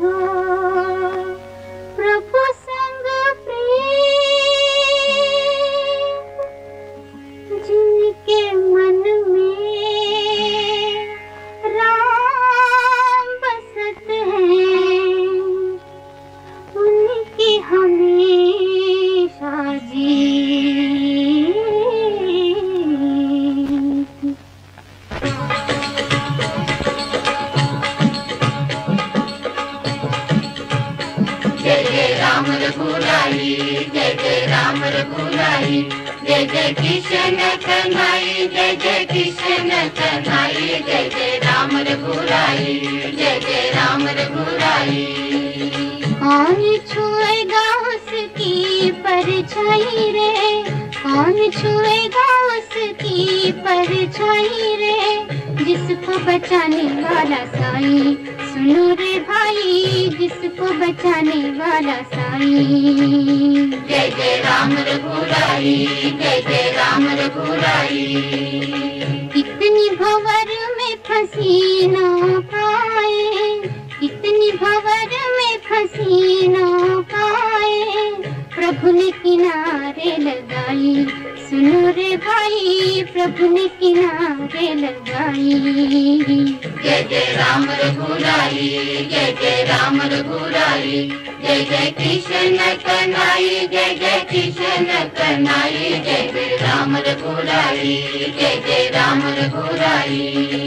धा जय जय राम रघुराई जय जय कृष्ण कन्हई जय जय कृष्ण कन्हई जय जय राम रघुराई जय जय राम रघुराई कौन छुएगा उसकी परछाई रे? कौन छुएगा उसकी परछाई रे? जिसको बचाने वाला साई। सुनो रे भाई जिसको बचाने वाला साई। जय जय राम रघुराई जय जय राम रघुराई। कितनी भंवर में फंसी ना पाए कितनी भंवर में फंसी ना पाए। प्रभु ने लगाई सुनो रे भाई, प्रभु ने किनारे लगाई जय जय राम रघुराई, जय जय राम रघुराई, जय जय कृष्ण कन्हई जय जय कृष्ण कन्हई जय जय राम रघुराई, जय जय राम रघुराई।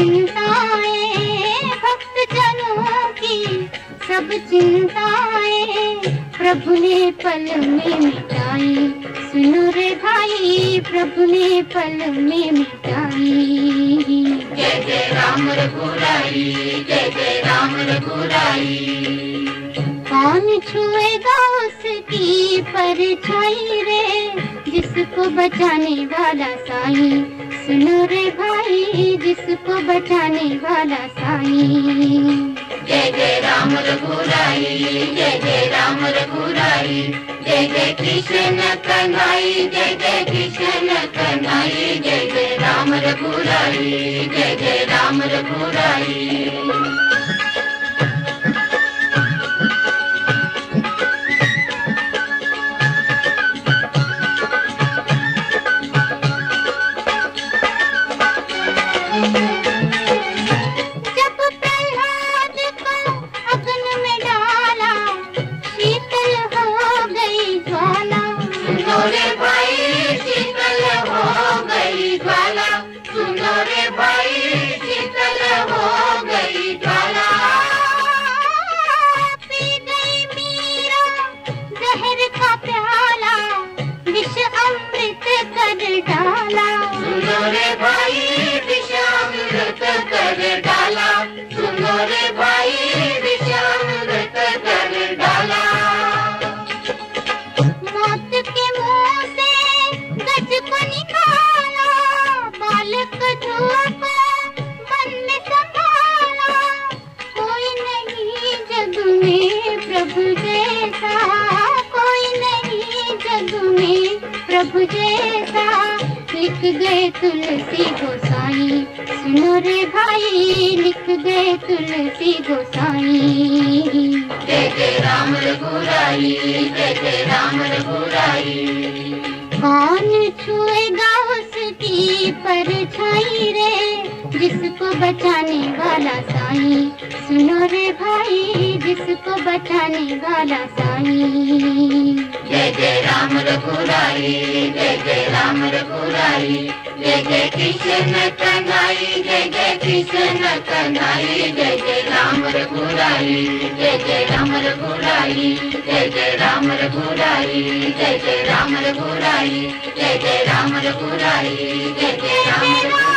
चिंताएँ भक्त जनों की सब चिंताएँ प्रभु ने पल में मिटाई सुनो रे भाई, प्रभु ने पल में मिटाई जय जय राम रघुराई जय जय राम रघुराई कौन छुएगा उसकी परछाई रे, जिसको बचाने वाला साई। सुनो रे भाई जिसको बचाने वाला साई। जय जय राम रघुराई, जय जय राम रघुराई, जय जय कृष्ण कन्हई, जय जय कृष्ण कन्हई, जय जय राम रघुराई, जय जय राम रघुराई। thank you. प्रभु जैसा लिख गए तुलसी गोसाई। सुनो रे भाई लिख गए तुलसी गोसाई। जय जय राम रघुराई जय जय राम रघुराई। कौन छुएगा उसकी परछाई रे जिसको बचाने वाला साई। सुनो रे भाई जिसको बचाने वाला साई। जय जय रघुराई जय जय राम रघुराई जय जय कृष्ण कन्हई जय जय कृष्ण कन्हई जय जय राम रघुराई जय जय राम रघुराई जय जय राम रघुराई जय जय राम रघुराई जय जय राम रघुराई जय जय राम